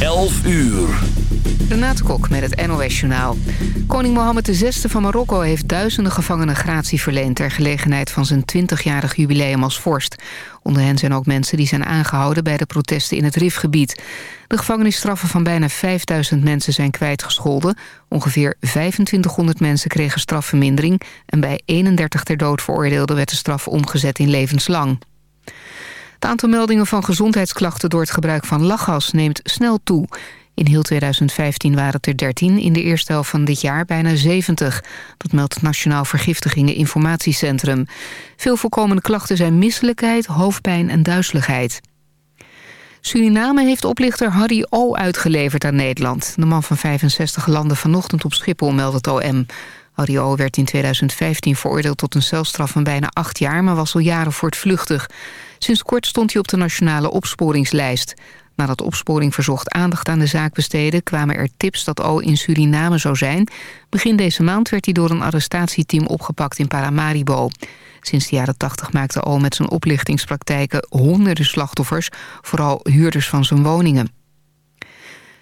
11 uur. Renate Kok met het NOS Journaal. Koning Mohammed VI van Marokko heeft duizenden gevangenen gratie verleend... ter gelegenheid van zijn 20-jarig jubileum als vorst. Onder hen zijn ook mensen die zijn aangehouden bij de protesten in het Rifgebied. De gevangenisstraffen van bijna 5000 mensen zijn kwijtgescholden. Ongeveer 2500 mensen kregen strafvermindering... en bij 31 ter dood veroordeelden werd de straf omgezet in levenslang. Het aantal meldingen van gezondheidsklachten door het gebruik van lachgas neemt snel toe. In heel 2015 waren het er 13, in de eerste helft van dit jaar bijna 70. Dat meldt het Nationaal Vergiftigingen Informatiecentrum. Veel voorkomende klachten zijn misselijkheid, hoofdpijn en duizeligheid. Suriname heeft oplichter Harry O. uitgeleverd aan Nederland. De man van 65 landen vanochtend op Schiphol, meldt het OM. Harry O. werd in 2015 veroordeeld tot een celstraf van bijna acht jaar... maar was al jaren voortvluchtig. Sinds kort stond hij op de nationale opsporingslijst. Nadat opsporing verzocht aandacht aan de zaak besteden... kwamen er tips dat O in Suriname zou zijn. Begin deze maand werd hij door een arrestatieteam opgepakt in Paramaribo. Sinds de jaren 80 maakte O met zijn oplichtingspraktijken honderden slachtoffers... vooral huurders van zijn woningen.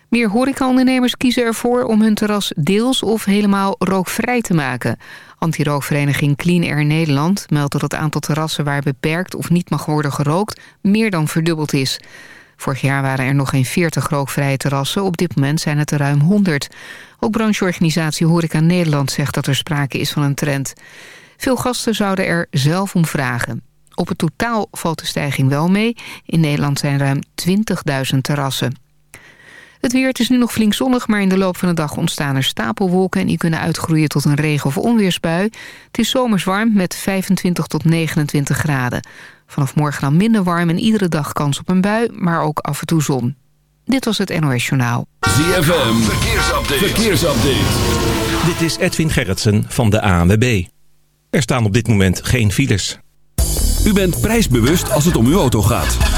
Meer horecaondernemers kiezen ervoor om hun terras deels of helemaal rookvrij te maken. Antirookvereniging Clean Air Nederland meldt dat het aantal terrassen waar beperkt of niet mag worden gerookt meer dan verdubbeld is. Vorig jaar waren er nog geen 40 rookvrije terrassen, op dit moment zijn het er ruim 100. Ook brancheorganisatie Horeca Nederland zegt dat er sprake is van een trend. Veel gasten zouden er zelf om vragen. Op het totaal valt de stijging wel mee. In Nederland zijn ruim 20.000 terrassen. Het weer, het is nu nog flink zonnig, maar in de loop van de dag ontstaan er stapelwolken... en die kunnen uitgroeien tot een regen- of onweersbui. Het is zomers warm met 25 tot 29 graden. Vanaf morgen dan minder warm en iedere dag kans op een bui, maar ook af en toe zon. Dit was het NOS Journaal. ZFM, verkeersupdate. verkeersupdate. Dit is Edwin Gerritsen van de ANWB. Er staan op dit moment geen files. U bent prijsbewust als het om uw auto gaat.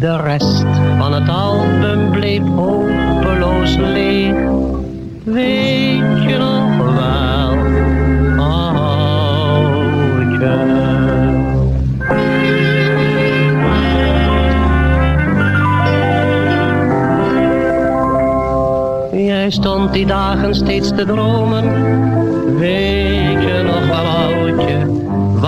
De rest van het album bleef hopeloos leeg. Weet je nog wel, oudje? Jij stond die dagen steeds te dromen. Weet je nog wel, oudje,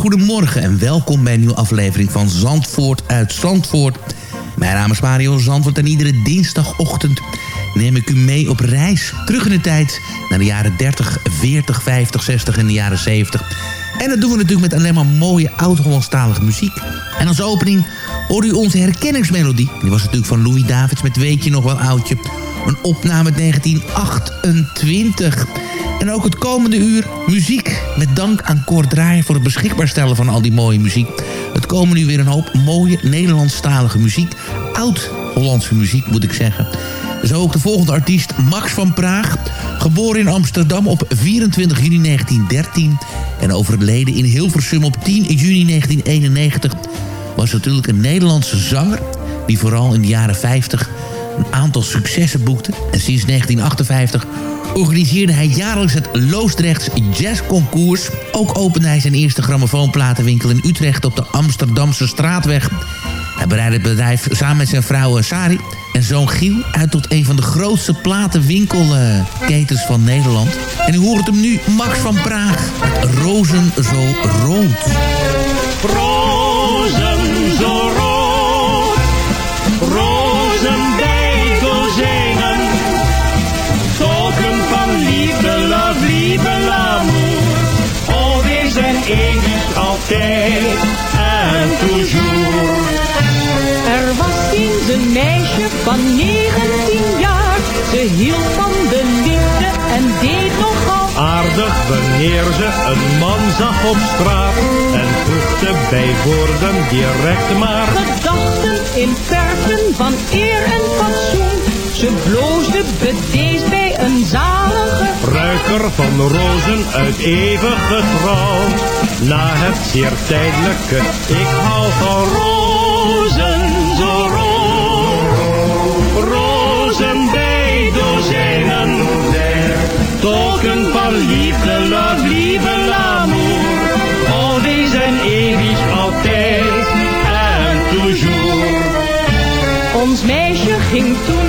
goedemorgen en welkom bij een nieuwe aflevering van Zandvoort uit Zandvoort. Mijn naam is Mario Zandvoort en iedere dinsdagochtend neem ik u mee op reis. Terug in de tijd naar de jaren 30, 40, 50, 60 en de jaren 70. En dat doen we natuurlijk met alleen maar mooie oud-Hollandstalige muziek. En als opening hoorde u onze herkenningsmelodie. Die was natuurlijk van Louis Davids met Weet je nog wel oudje. Een opname uit 1928. En ook het komende uur muziek. Met dank aan Kort Draaier voor het beschikbaar stellen van al die mooie muziek. Het komende uur weer een hoop mooie Nederlandstalige muziek. Oud-Hollandse muziek moet ik zeggen. Zo ook de volgende artiest Max van Praag. Geboren in Amsterdam op 24 juni 1913. En overleden in Hilversum op 10 juni 1991. Was natuurlijk een Nederlandse zanger. Die vooral in de jaren 50 een aantal successen boekte. En sinds 1958 organiseerde hij jaarlijks het Loosdrechts Jazzconcours. Ook opende hij zijn eerste grammofoonplatenwinkel in Utrecht op de Amsterdamse Straatweg. Hij breidde het bedrijf samen met zijn vrouw eh, Sari en zoon Giel uit tot een van de grootste platenwinkelketens van Nederland. En u hoort hem nu, Max van Praag, Rozen zo rood. Altijd en toujours. Er was eens een meisje van 19 jaar. Ze hield van de liefde en deed nogal Aardig wanneer ze een man zag op straat en voegde bij woorden direct maar. gedachten in verven van eer en fatsoen. Ze bloosde bedeesd bij een zalige Ruiker van rozen uit eeuwige trouw. Na het zeer tijdelijke, ik hou van rozen, zo rood. Rozen bij dozijnen, token van liefde, love, lieve l'amour. Oh, die zijn eeuwig altijd en toujours. Ons meisje ging toen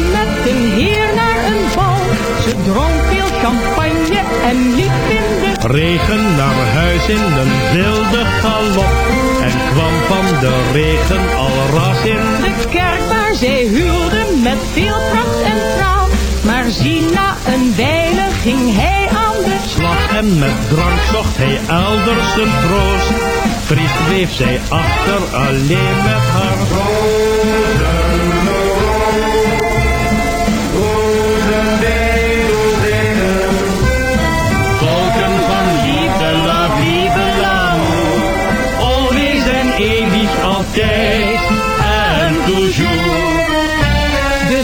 champagne en liep in de Regen naar huis in een wilde galop. En kwam van de regen al ras in. de kerk waar zij huwde met veel pracht en praal. Maar zie, na een wijle ging hij aan de Slag en met drank zocht hij elders zijn troost. Triest bleef zij achter alleen met haar Volken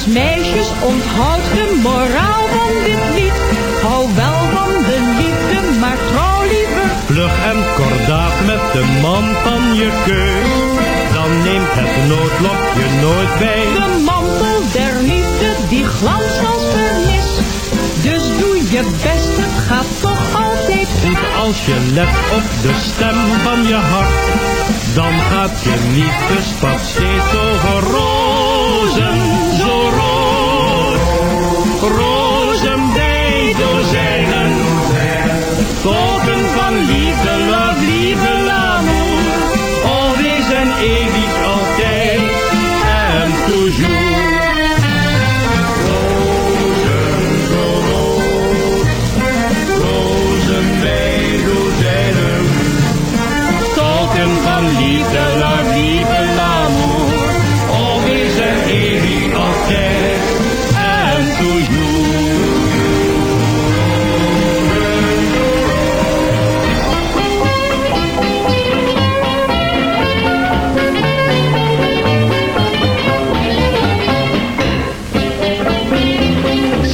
meisjes, onthoud de moraal van dit lied. Hou wel van de liefde, maar trouw liever. Vlug en kordaat met de man van je keus. Dan neemt het noodlot je nooit bij. De mantel der liefde, die glans als vernis. Dus doe je best, het gaat toch altijd Goed als je let op de stem van je hart. Dan gaat je liefdespad steeds over rozen, zo rood. Rozen bij dozijnen. Token van liefde, love, l'amour. Oh, wees en eeuwig altijd en toujours. Rozen, zo rood. Rozen bij dozijnen. Token van liefde, love,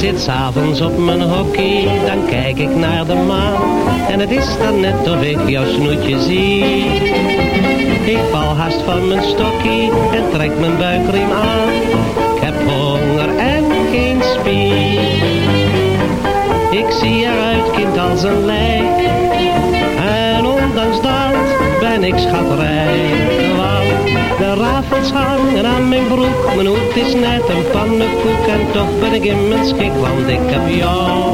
zit s'avonds op mijn hockey, dan kijk ik naar de maan. En het is dan net of ik jouw snoetje zie. Ik val haast van mijn stokkie en trek mijn buikriem aan. Ik heb honger en geen spier. Ik zie eruit, kind, als een lijk. En ondanks dat ben ik schatrijk. Want de hangen aan mijn broek. Mijn hoed is net een pannenkoek. En toch ben ik in mijn schik, want ik heb jou.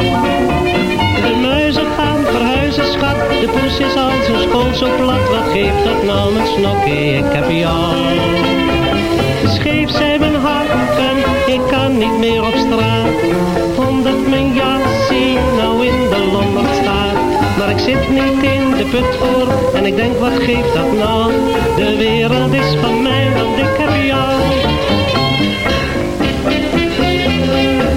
De muizen gaan verhuizen, schat. De poes is al zijn school zo plat. Wat geeft dat nou mijn snokkie? Ik heb jou. Scheef zijn mijn hakken, ik kan niet meer op straat. Omdat mijn jasje nou in de lommerd staat. Maar ik zit niet in de put voor en ik denk wat geeft dat nou? De wereld is van mij, want ik heb jou.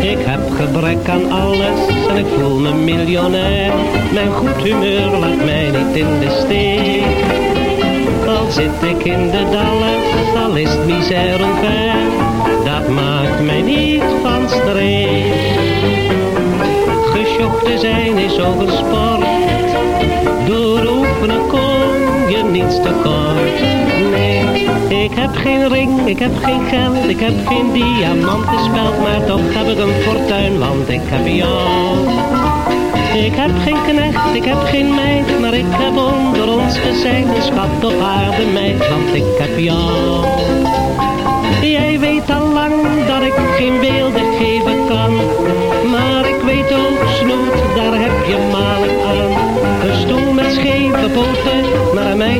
Ik heb gebrek aan alles en ik voel me miljonair. Mijn goed humeur laat mij niet in de steek. Al zit ik in de dalles, al is het misère ver, dat maakt mij niet van streek. Gesjocht te zijn is ook een sport, door oefenen kom je niets te kort. Nee, ik heb geen ring, ik heb geen geld, ik heb geen diamanten speld, maar toch heb ik een fortuin, want ik heb jou. Ik heb geen knecht, ik heb geen meid, maar ik heb onder ons gezegd een schat op aarde meid, want ik heb jou. Jij weet al lang dat ik geen beelden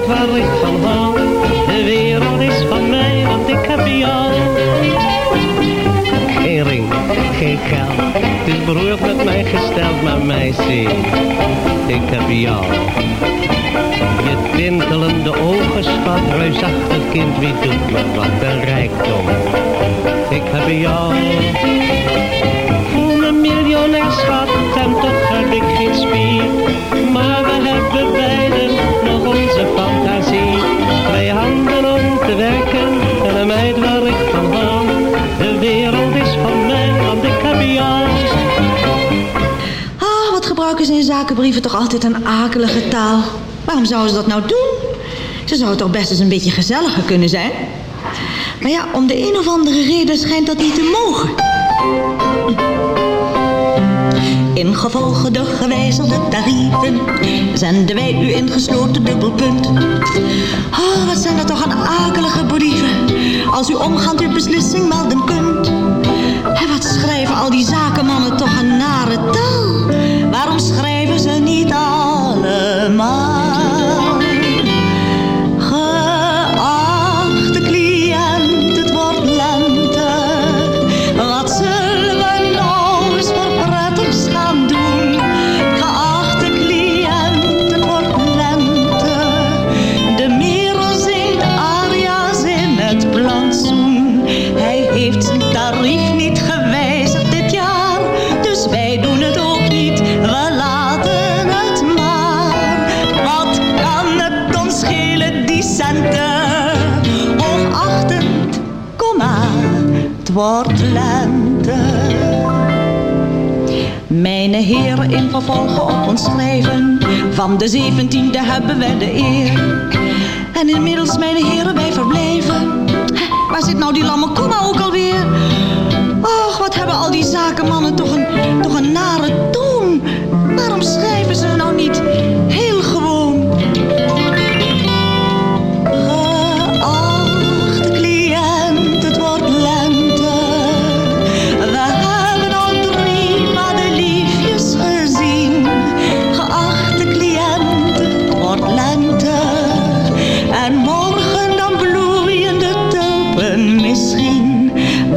meid waar ik van hou. De wereld is van mij, want ik heb jou. Geen ring, geen geld, het is beroerd met mij gesteld, maar meisje, ik heb jou. Je tintelende ogen, schat, reusachtig kind, wie doet me wat een rijkdom. Ik heb jou. Voel me miljonair, schat, en toch heb ik geen spier. Meid waar ik van. De wereld is van mij, want ik heb. Ah, wat gebruik gebruiken ze in zakenbrieven toch altijd een akelige taal. Waarom zouden ze dat nou doen? Ze zouden toch best eens een beetje gezelliger kunnen zijn? Maar ja, om de een of andere reden schijnt dat niet te mogen. Ingevolge de gewijzigde tarieven zenden wij u ingesloten dubbelpunt. Oh, wat zijn dat toch een akelige brieven als u omgaand uw beslissing melden kunt. En wat schrijven al die zakenmannen toch een nare taal? Waarom schrijven ze niet allemaal? Wordt lente. Mijn heren in vervolgen op ons schrijven, van de zeventiende hebben wij de eer. En inmiddels, mijn heren, wij verblijven. Hè, Waar zit nou die lamme komma ook alweer? Och, wat hebben al die zakenmannen toch een, toch een nare toon. Waarom schrijven ze nou niet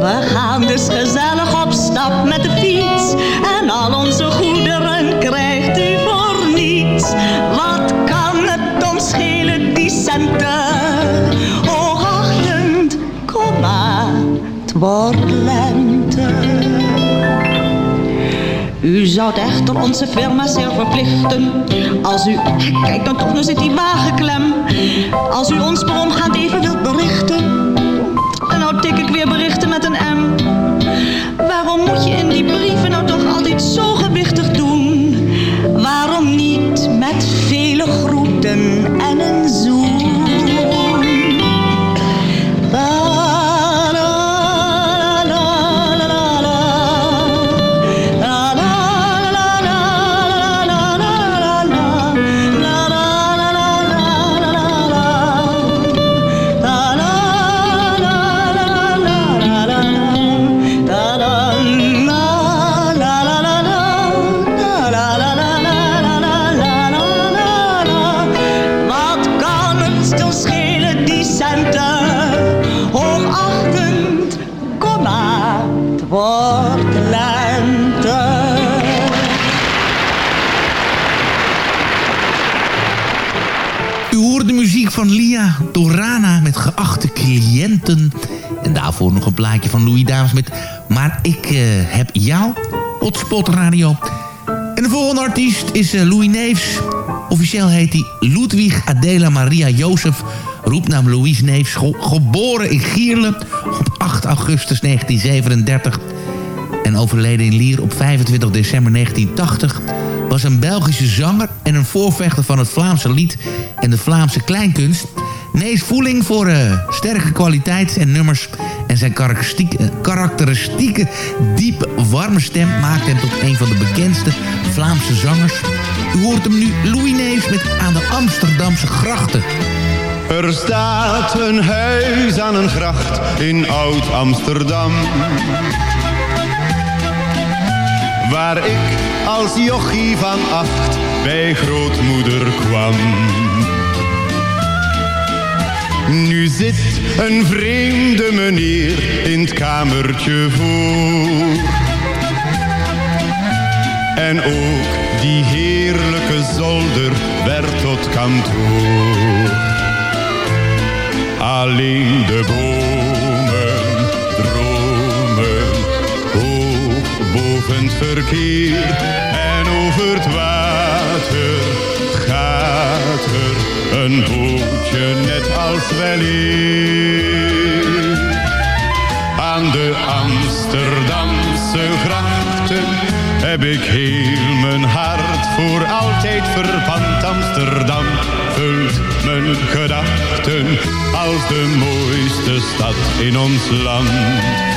We gaan dus gezellig op stap met de fiets. En al onze goederen krijgt u voor niets. Wat kan het ons schelen, die centen? Hoogachtend, kom maar, het wordt lente. U zou echter onze firma zeer verplichten Als u, kijk dan toch, nu zit die wagen klem Als u ons per omgaand even wilt berichten En tik ik weer berichten met een M. Waarom moet je in die brieven nou toch altijd zo gewichtig doen? Waarom niet met vele groeten en een daarvoor nog een plaatje van Louis Dames met Maar ik eh, heb jou, Hotspot Radio. En de volgende artiest is eh, Louis Neefs. Officieel heet hij Ludwig Adela Maria Jozef, roepnaam Louis Neefs. ge- geboren in Gierle op 8 augustus 1937 en overleden in Lier op 25 december 1980... was een Belgische zanger en een voorvechter van het Vlaamse lied en de Vlaamse kleinkunst. Nees voeling voor eh, sterke kwaliteit en nummers... en zijn karakteristieke, eh, karakteristieke diepe, warme stem... maakt hem tot een van de bekendste Vlaamse zangers. U hoort hem nu Louis Nees met Aan de Amsterdamse Grachten. Er staat een huis aan een gracht in Oud-Amsterdam. Waar ik als jochie van acht bij grootmoeder kwam. Nu zit een vreemde meneer in het kamertje voor. En ook die heerlijke zolder werd tot kantoor. Alleen de bomen dromen hoog boven het verkeer. En over het water er een bootje net als weleer. Aan de Amsterdamse grachten heb ik heel mijn hart voor altijd verpand. Amsterdam vult mijn gedachten als de mooiste stad in ons land.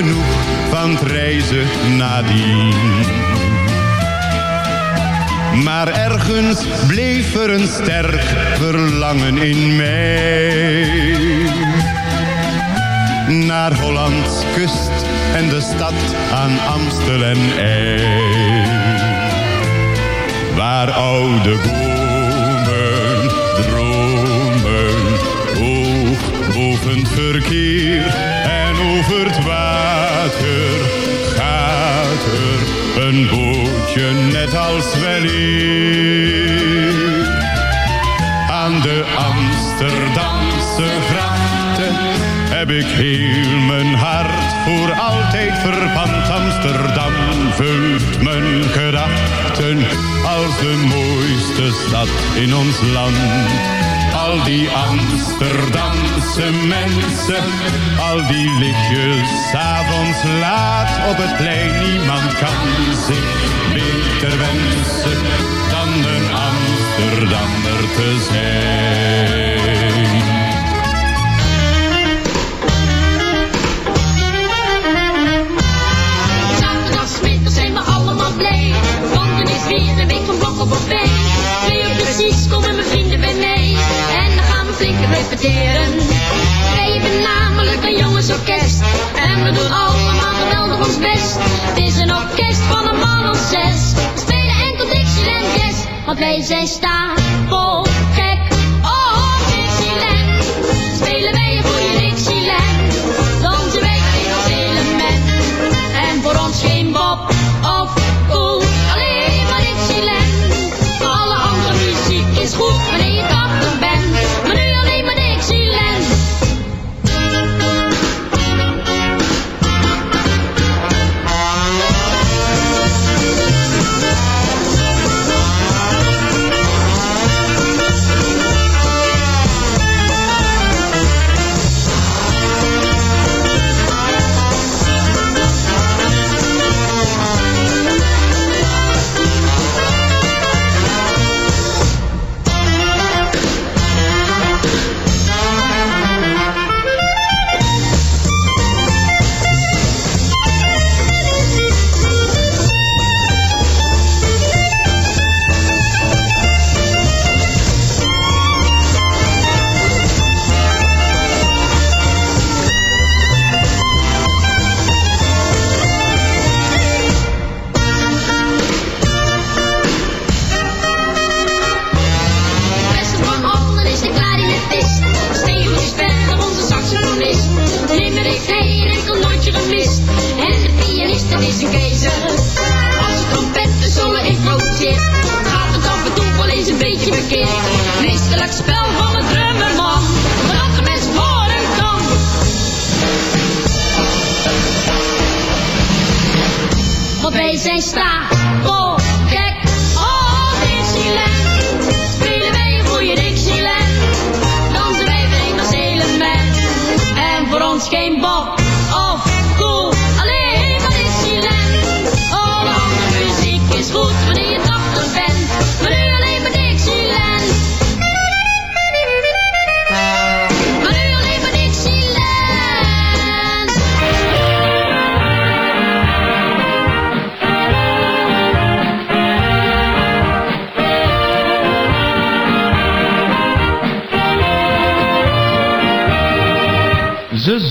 van het reizen nadien. Maar ergens bleef er een sterk verlangen in mij. Naar Hollands kust en de stad aan Amstel en. Waar oude bomen dromen, hoog boven het verkeer en over het water gaat er een bootje net als weleer. Aan de Amsterdamse grachten heb ik heel mijn hart voor altijd verpand. Amsterdam vult mijn gedachten als de mooiste stad in ons land. Al die Amsterdamse mensen, al die lichtjes avonds laat op het plein. Niemand kan zich beter wensen dan een Amsterdammer te zijn. Zaterdagmiddag zijn we allemaal blij. Want er is weer een week van blok op ons been. Twee uur precies komen mijn vrienden bij mij. En dan gaan we flink repeteren. Wij hebben namelijk een jongensorkest. En we doen allemaal geweldig ons best. Het is een orkest van een man of zes. We spelen enkel Dixieland Jazz. Want wij zijn stapel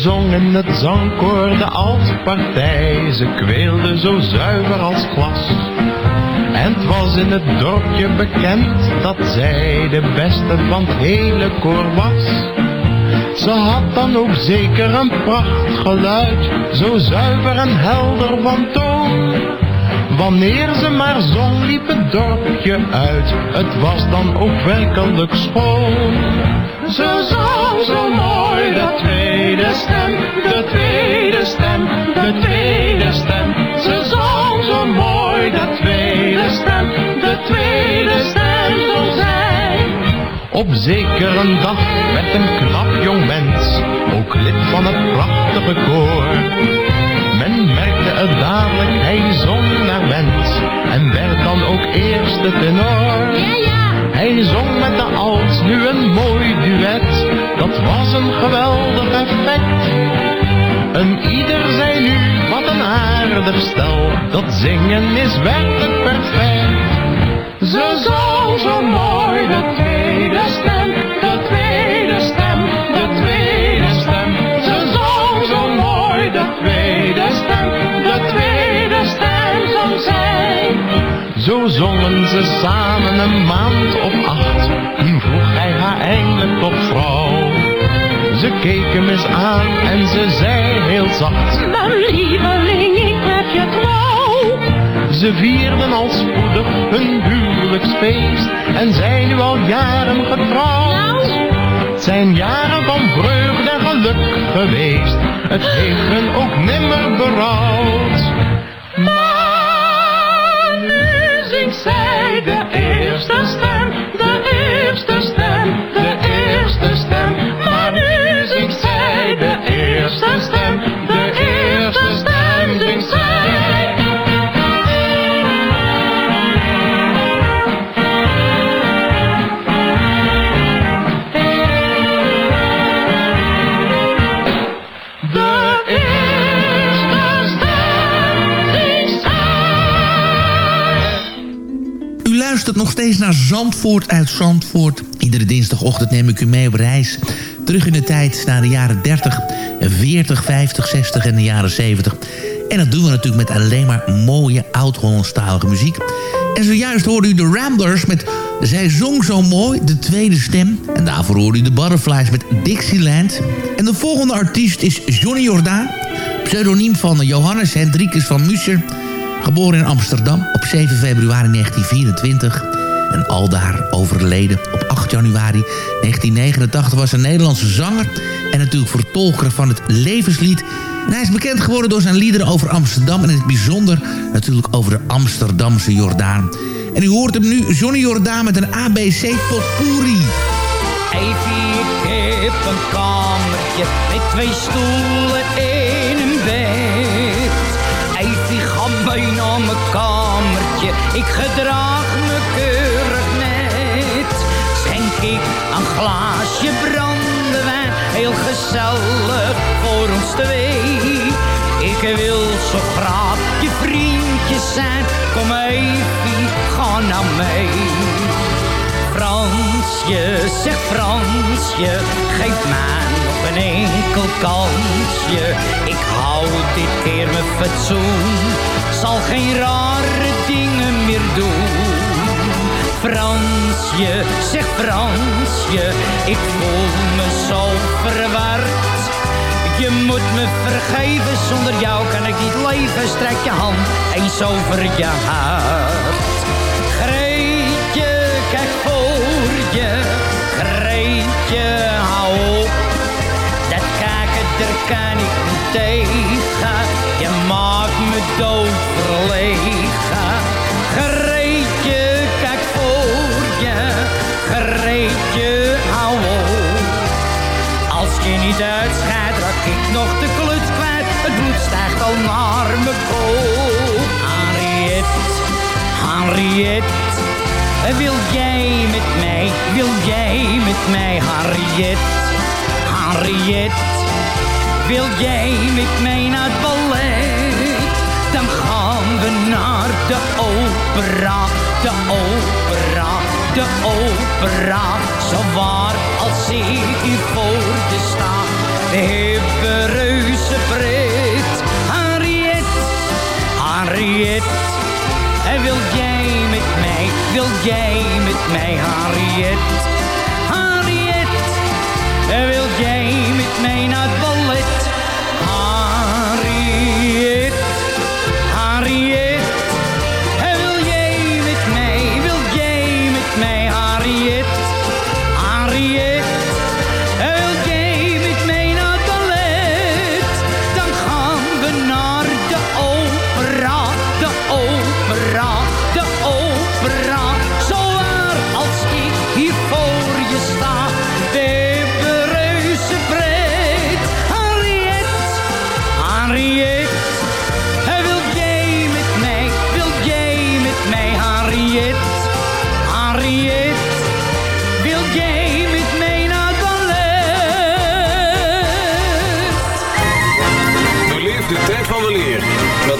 zongen het zangkoor de altpartij, ze kweelden zo zuiver als glas. En het was in het dorpje bekend dat zij de beste van het hele koor was. Ze had dan ook zeker een prachtgeluid, zo zuiver en helder van toon. Wanneer ze maar zong liep het dorpje uit, het was dan ook werkelijk schoon. Ze zong zo mooi, de tweede stem, de tweede stem, de tweede stem. Ze zong zo mooi, de tweede stem, de tweede stem zong zij. Op zekere dag werd een knap jong mens, ook lid van het prachtige koor. Men merkte het dadelijk, hij zong naar wens en werd dan ook eerste tenor. Ja, ja. Hij zong met de alt nu een mooi duet, dat was een geweldig effect. Een ieder zei nu, wat een aardig stel, dat zingen is werkelijk perfect. Ze zong zo mooi, de tweede Zo zongen ze samen een maand of acht, toen vroeg hij haar eindelijk tot vrouw. Ze keek hem eens aan en ze zei heel zacht, Mijn lieveling, ik heb je trouw. ze vierden al spoedig hun huwelijksfeest en zijn nu al jaren getrouwd. Het zijn jaren van vreugde en geluk geweest, het heeft hun ook nimmer berouwd. Eerste stem, de eerste stem, nog steeds naar Zandvoort uit Zandvoort. Iedere dinsdagochtend neem ik u mee op reis. Terug in de tijd naar de jaren 30, 40, 50, 60 en de jaren 70. En dat doen we natuurlijk met alleen maar mooie oud-Hollandstalige muziek. En zojuist hoorde u de Ramblers met Zij zong zo mooi, de tweede stem. En daarvoor hoorde u de Butterflies met Dixieland. En de volgende artiest is Johnny Jordaan. Pseudoniem van Johannes Hendrikus van Muscher. Geboren in Amsterdam op 7 februari 1924 en aldaar overleden op 8 januari 1989 was een Nederlandse zanger en natuurlijk vertolker van het levenslied. En hij is bekend geworden door zijn liederen over Amsterdam en in het bijzonder natuurlijk over de Amsterdamse Jordaan. En u hoort hem nu, Johnny Jordaan met een ABC potpourri. Eifie, ik heb een kamertje met twee stoelen en een bed. Mee naar mijn kamertje, ik gedraag me keurig net. Schenk ik een glaasje brandewijn, heel gezellig voor ons twee. Ik wil zo graag je vriendje zijn, kom Eifie, ga nou mee. Fransje, zeg Fransje, geef mij een enkel kansje. Ik hou dit keer mijn fatsoen, zal geen rare dingen meer doen. Fransje, zeg Fransje, ik voel me zo verward. Je moet me vergeven, zonder jou kan ik niet leven. Strek je hand eens over je hart. Greetje, kijk voor je. Greetje, hou op. Daar kan ik niet tegen. Je maakt me dood verlegen. Greetje, kijk voor je. Greetje, hou op. Als je niet uitscheidt, raak ik nog de kluts kwijt. Het bloed stijgt al naar mijn kop. Henriette, Henriette. Wil jij met mij, wil jij met mij, Henriette? Henriette. Wil jij met mij naar het ballet? Dan gaan we naar de opera, de opera, de opera. Zo waar als ik u voor je sta. Reuze pret. Henriette, Henriette. En wil jij met mij, wil jij met mij? Henriette. En wil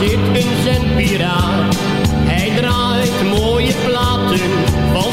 zit een zendpiraat. Hij draait mooie platen, van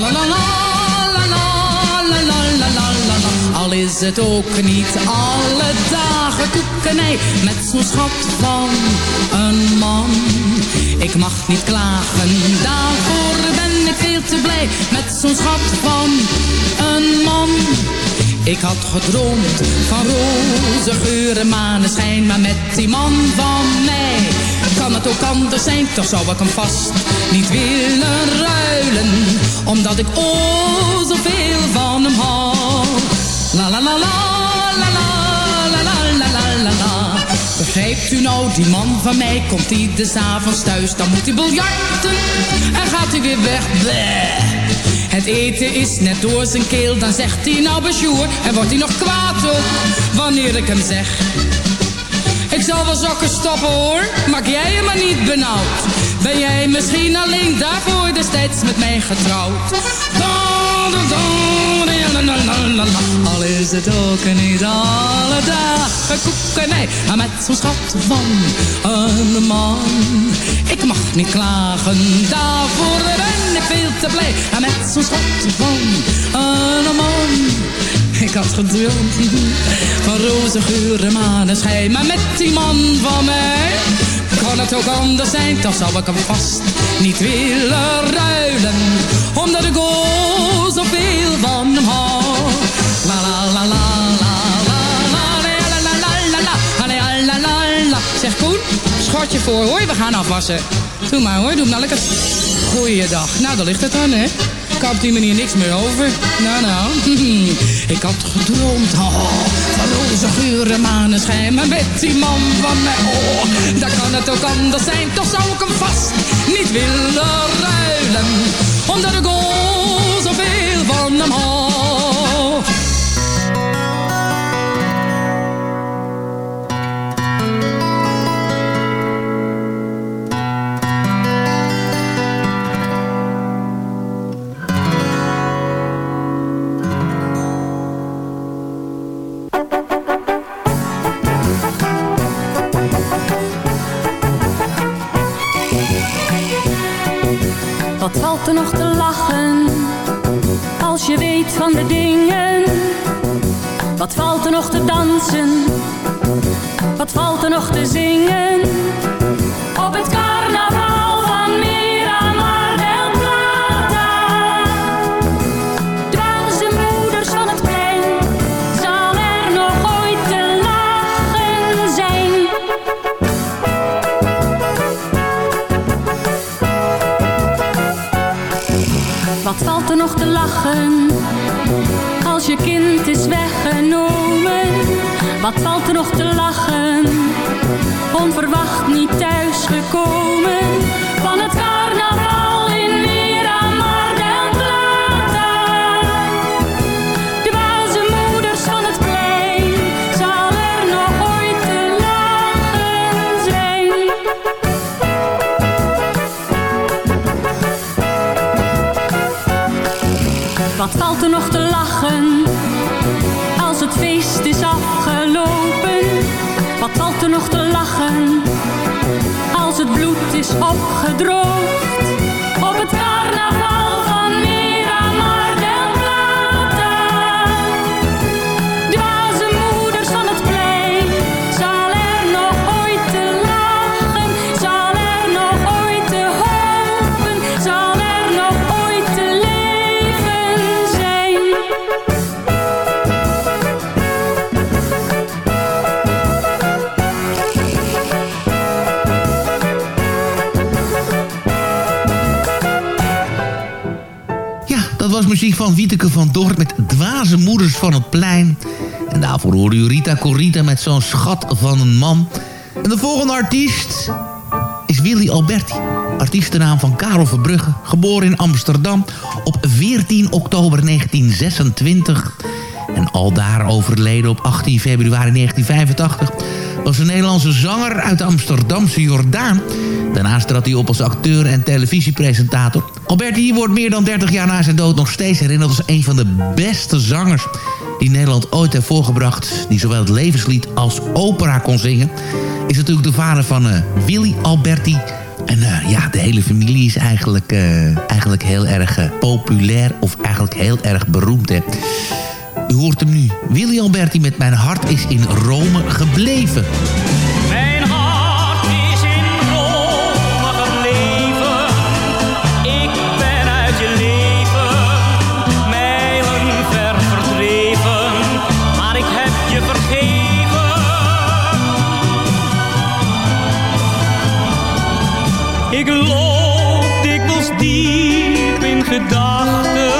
La la la la la la la. Al is het ook niet alle dagen koekenij met zo'n schat van een man. Ik mag niet klagen, daarvoor ben ik veel te blij met zo'n schat van een man. Ik had gedroomd van roze geuren, maneschijn, maar met die man van mij kan het ook anders zijn, toch zou ik hem vast niet willen ruilen. Omdat ik oh zoveel van hem hou. La la la la, la la la la la la la. Begrijpt u nou, die man van mij komt ieders avonds thuis. Dan moet hij biljarten en gaat hij weer weg. Bleh. Het eten is net door zijn keel, dan zegt hij nou besjoer En wordt hij nog kwaad op wanneer ik hem zeg. Zal wel zakken stoppen hoor, maak jij je maar niet benauwd. Ben jij misschien alleen daarvoor destijds met mij getrouwd? Al is het ook niet alle dagen koekenij, maar met zo'n schat van een man. Ik mag niet klagen, daarvoor ben ik veel te blij. Met zo'n schat van een man. Ik had geduld van roze geuren, maneschijn. Maar met die man van mij kan het ook anders zijn. Toch zou ik hem vast niet willen ruilen. Omdat ik al zoveel van hem hou. La la la la. la la la la la la la la la la la la Zeg Koen, schortje voor, hoor. We gaan afwassen. Doe maar, hoor. Doe nou lekker. Goeiedag. Nou, daar ligt het dan, hè. Kapt die manier niks meer over. Nou, nou. Ik had gedroomd oh, van roze geuren, maneschijn. Maar met die man van mij, oh, daar kan het ook anders zijn. Toch zou ik hem vast niet willen ruilen. Omdat ik al zoveel van hem hou. Er nog te lachen als je weet van de dingen? Wat valt er nog te dansen? Wat valt er nog te zingen? Op het carnaval Wat valt er nog te lachen als je kind is weggenomen? Wat valt er nog te lachen, onverwacht niet thuisgekomen? Van het carnaval Wat valt er nog te lachen als het feest is afgelopen? Wat valt er nog te lachen als het bloed is opgedroogd? Op het carnaval muziek van Wieteke van Dorp met Dwaze Moeders van het Plein. En daarvoor hoorde u Rita Corita met zo'n schat van een man. En de volgende artiest is Willy Alberti. Artiestennaam van Karel Verbrugge. Geboren in Amsterdam op 14 oktober 1926. En aldaar overleden op 18 februari 1985 was een Nederlandse zanger uit de Amsterdamse Jordaan. Daarnaast trad hij op als acteur en televisiepresentator. Alberti wordt meer dan 30 jaar na zijn dood nog steeds herinnerd als een van de beste zangers die Nederland ooit heeft voorgebracht. Die zowel het levenslied als opera kon zingen. Is natuurlijk de vader van eh, Willy Alberti. En eh, ja, de hele familie is eigenlijk, eh, eigenlijk heel erg populair of eigenlijk heel erg beroemd. Hè. U hoort hem nu. Willy Alberti met Mijn hart is in Rome gebleven. Ik loop dikwijls diep in gedachten.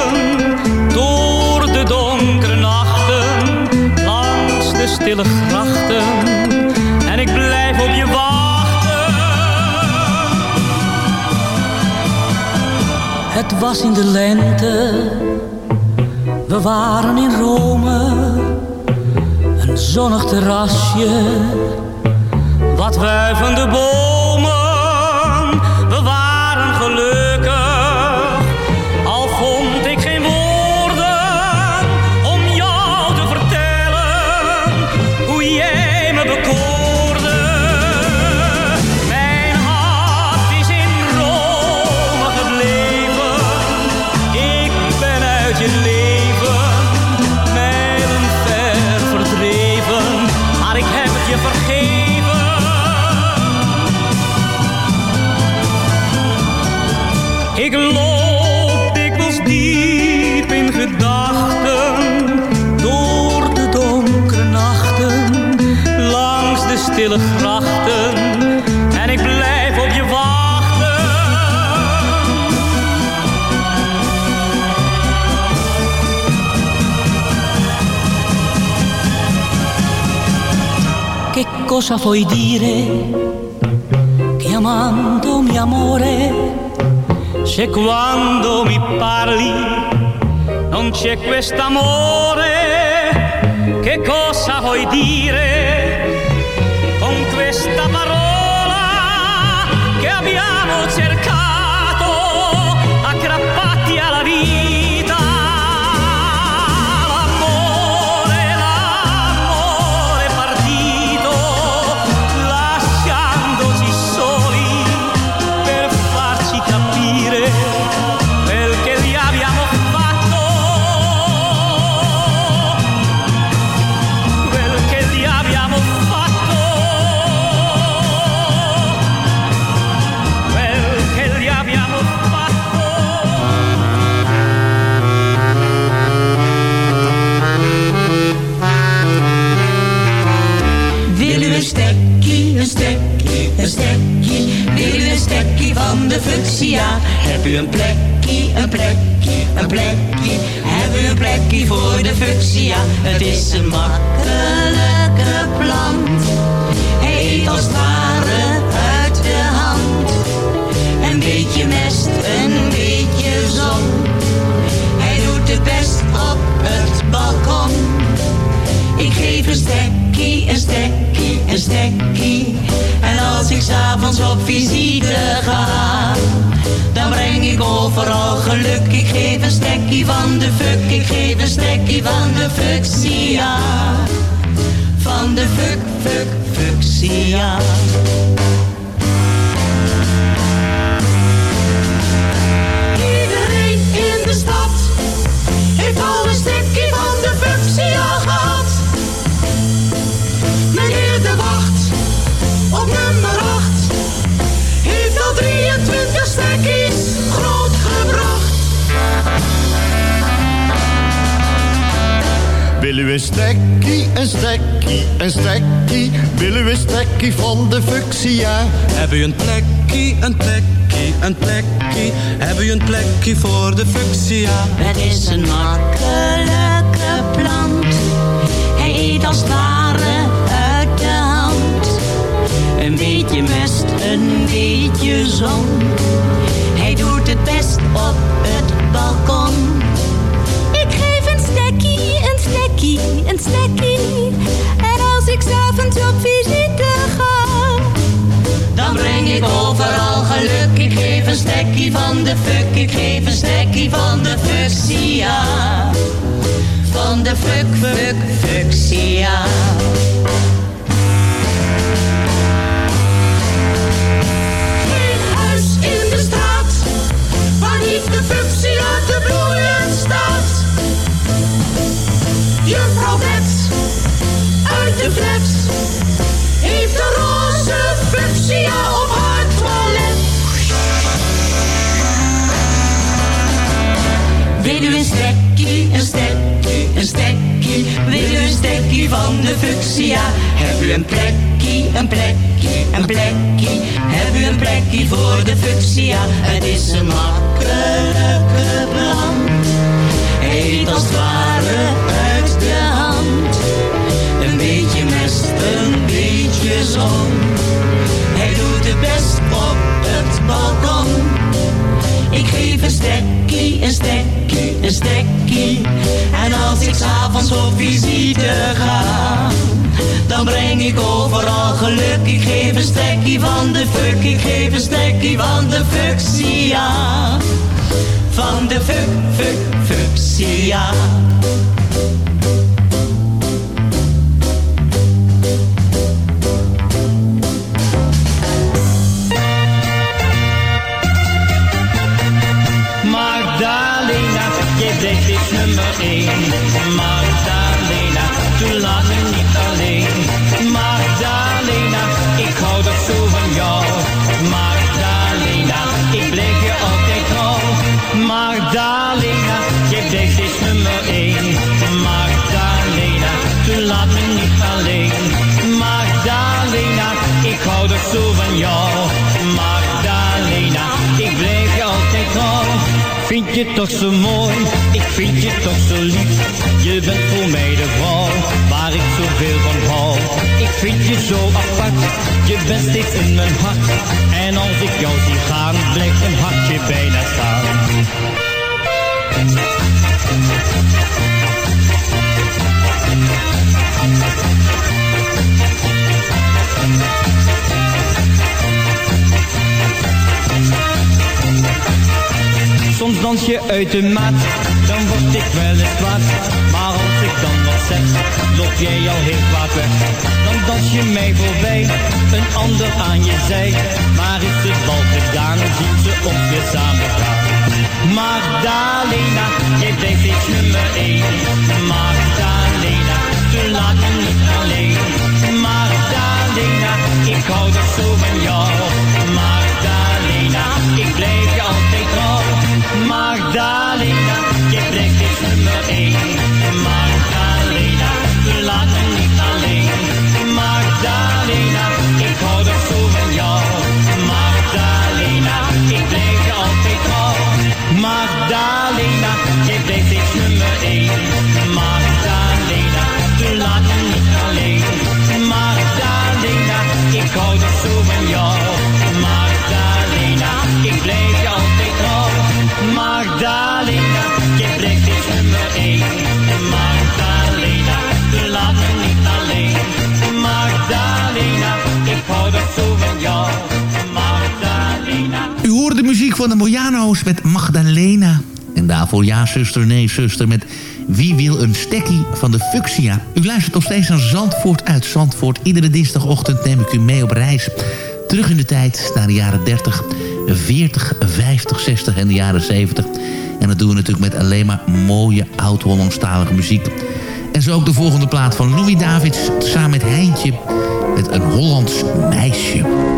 Door de donkere nachten, langs de stille grachten. En ik blijf op je wachten. Het was in de lente, we waren in Rome. Een zonnig terrasje, wat wuivende bomen. Cosa vuoi dire chiamandomi amore? Se quando mi parli non c'è quest'amore, che cosa vuoi dire con questa parola che abbiamo cercato een beetje zon. Hij doet het best op het balkon. Ik geef een stekkie, een stekkie, een stekkie. En als ik s'avonds op visite ga, Dan breng ik overal geluk. Ik geef een stekkie van de fuck. Ik geef een stekkie van de fuchsia. Van de fuck, fuck, fuchsia. Een roze fuchsia op haar toilet. Wil u een stekkie, een stekkie, een stekkie? Wil u een stekkie van de fuchsia? Heb u een plekje, een plekje, een plekje? Heb u een plekje voor de fuchsia? Het is een makkelijke plant. Hij eet als het Hij doet het best op het balkon. Ik geef een stekkie, een stekkie, een stekkie. En als ik s'avonds op visite ga, dan breng ik overal geluk. Ik geef een stekkie van de fuck, ik geef een stekkie van de fuchsia. Van de fuck, fuck, fuchsia. steeds number eight. Je toch zo mooi, ik vind je toch zo lief. Je bent voor mij de vrouw waar ik zoveel van hou. Ik vind je zo apart, je bent steeds in mijn hart. En als ik jou zie gaan, blijft mijn hartje bijna staan. Dans je uit de maat, dan word ik wel eens kwaad. Maar als ik dan wat zeg, loop jij al heel kwaad weg. Dan dans je mij voorbij, een ander aan je zij. Maar is het bal gedaan, zien ze ons weer samen gaan. Magdalena, jij blijft steeds nummer één. Magdalena, je laat me niet alleen. Magdalena, ik hou toch zo van jou. Magdalena, ik blijf je altijd. Magdalena, je blijft steeds nummer één. Magdalena, je laat niet alleen. Magdalena, ik hou toch zo van jou. Magdalena, ik blijf je altijd trouw. Magdalena, je blijft steeds nummer één. Magdalena, je laat niet alleen. Magdalena, ik hou toch zo van jou. Van de Mojano's met Magdalena. En daarvoor Ja Zuster, Nee Zuster met Wie wil een stekkie van de Fuchsia. U luistert nog steeds naar Zandvoort uit Zandvoort. Iedere dinsdagochtend neem ik u mee op reis. Terug in de tijd naar de jaren 30, 40, 50, 60 en de jaren 70. En dat doen we natuurlijk met alleen maar mooie oud-Hollandstalige muziek. En zo ook de volgende plaat van Louis Davids samen met Heintje met een Hollands meisje.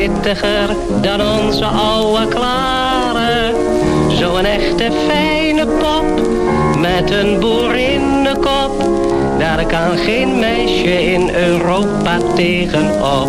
Pittiger dan onze oude klare. Zo'n echte fijne pop, met een boerinnenkop. Daar kan geen meisje in Europa tegenop.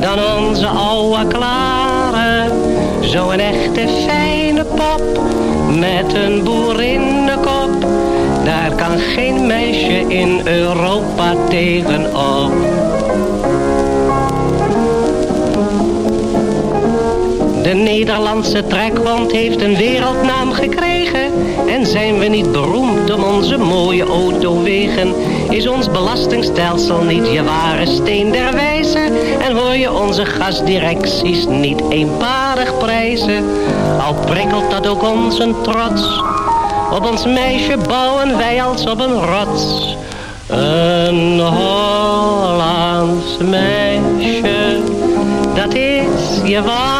dan onze oude klare. Zo'n echte fijne pop met een boerinnenkop. Daar kan geen meisje in Europa tegenop. De Nederlandse trekhond heeft een wereldnaam gekregen. En zijn we niet beroemd om onze mooie autowegen? Is ons belastingstelsel niet je ware steen der wijze? En hoor je onze gasdirecties niet eenparig prijzen? Al prikkelt dat ook ons trots. Op ons meisje bouwen wij als op een rots. Een Hollands meisje, dat is je nog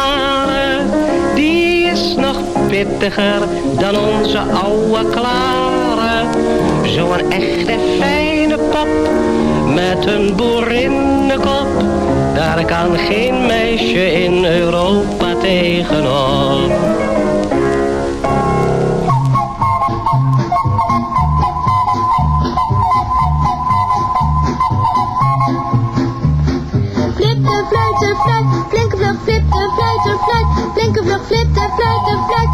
dan onze oude klare. Zo'n echte fijne pop, met een boerinnenkop, daar kan geen meisje in Europa tegenop. Flip de fluit fluit, flinke vlug flip de fluit fluit, flinke vlug flip de fluit en fluit,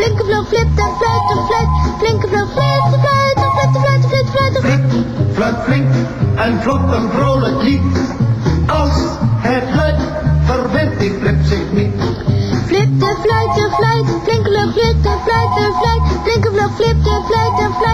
flinke flip de fluit en fluit, flinke vlug flip de fluit en flip de fluit en flip de fluit en Fluit flink. En vlot een vrolijk lied. Als het luidt, verwint die flip zich niet. Flip de fluit, de fluit, flinke vlug, flip de fluit, fluit, flinke de fluit, de fluit,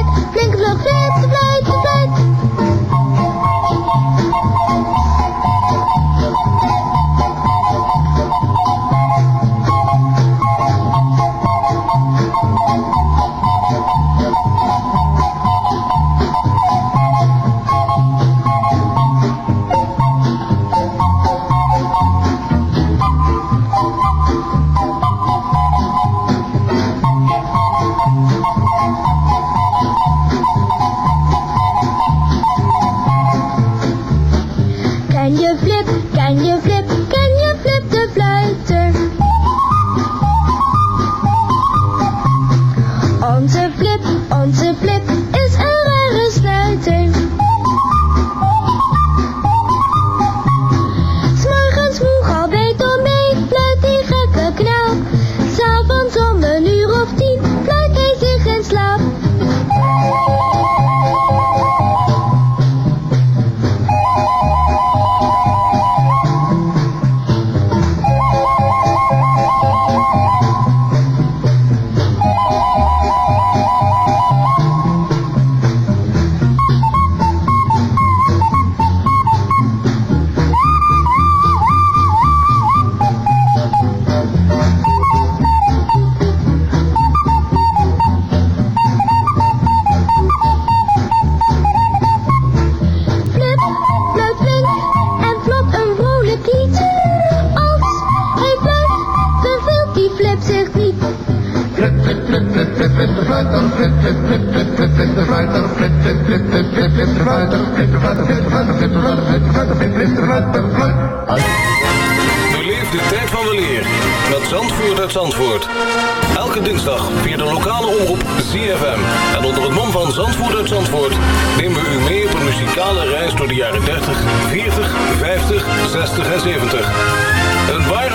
Flip, flip de de tijd van weleer met Zandvoort uit Zandvoort. Elke dinsdag via de lokale omroep ZFM. En onder het mom van Zandvoort uit Zandvoort nemen we u mee op een muzikale reis door de jaren 30, 40, 50, 60 en 70. Een ware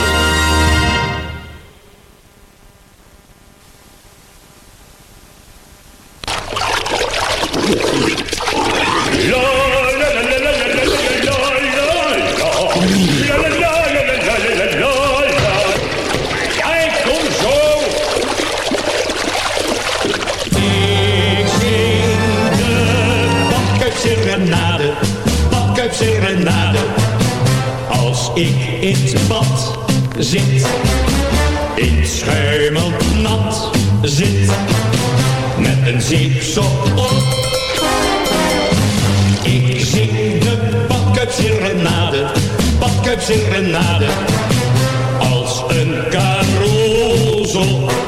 Oh.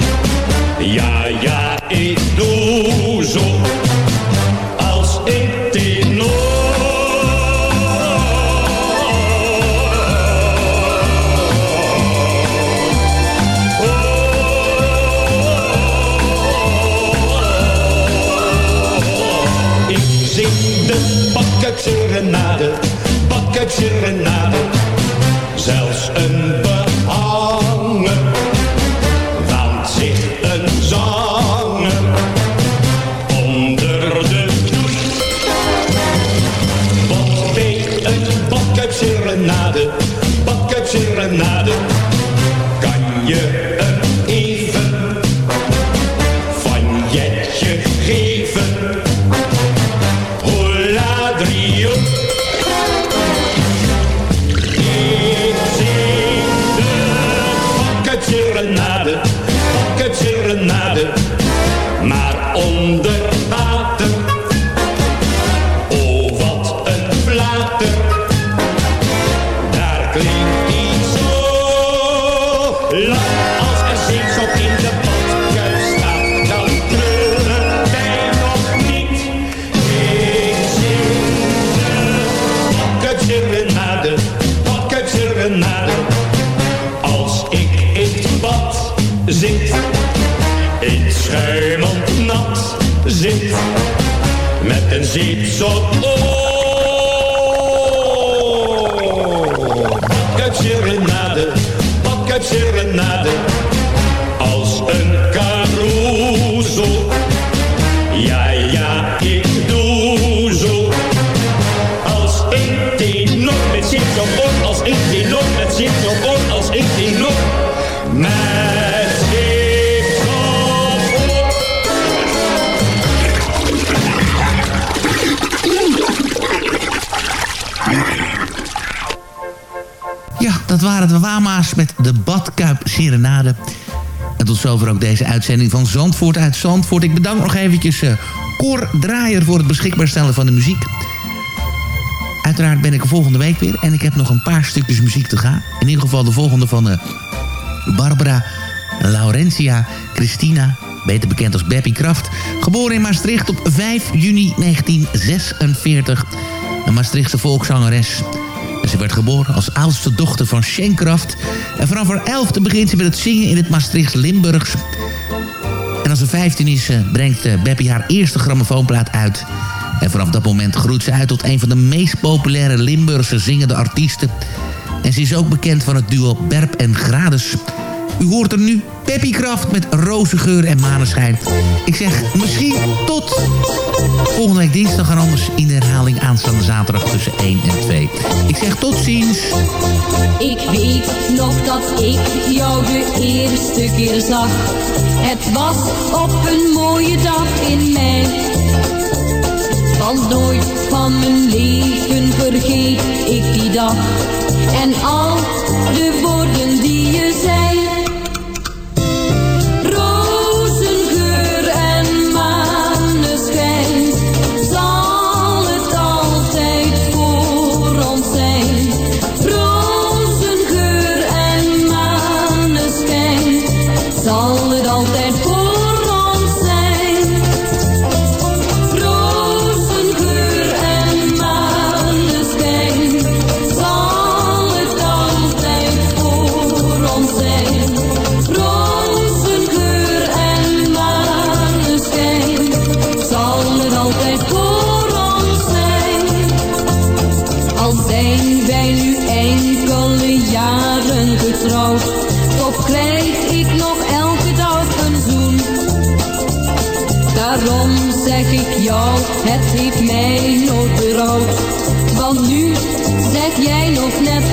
Wama's met de Badkuip Serenade. En tot zover ook deze uitzending van Zandvoort uit Zandvoort. Ik bedank nog eventjes eh Cor Draaier voor het beschikbaar stellen van de muziek. Uiteraard ben ik er volgende week weer. En ik heb nog een paar stukjes muziek te gaan. In ieder geval de volgende van eh, Barbara Laurentia Christina. Beter bekend als Beppie Kraft. Geboren in Maastricht op 5 juni 1946. Een Maastrichtse volkszangeres. Ze werd geboren als oudste dochter van Shane Kraft. En vanaf haar elfde begint ze met het zingen in het Maastrichts-Limburgs. En als ze 15 is, eh, brengt eh, Beppie haar eerste grammofoonplaat uit. En vanaf dat moment groeit ze uit tot een van de meest populaire Limburgse zingende artiesten. En ze is ook bekend van het duo Berp en Grades. U hoort er nu Peppy Kraft met rozengeur en maneschijn. Ik zeg misschien tot volgende week dinsdag en anders in herhaling aanstaande zaterdag tussen 1 en 2. Ik zeg tot ziens. Ik weet nog dat ik jou de eerste keer zag. Het was op een mooie dag in mei. Want nooit van mijn leven vergeet ik die dag. En al de woorden die je zei. Zal het altijd jij nog net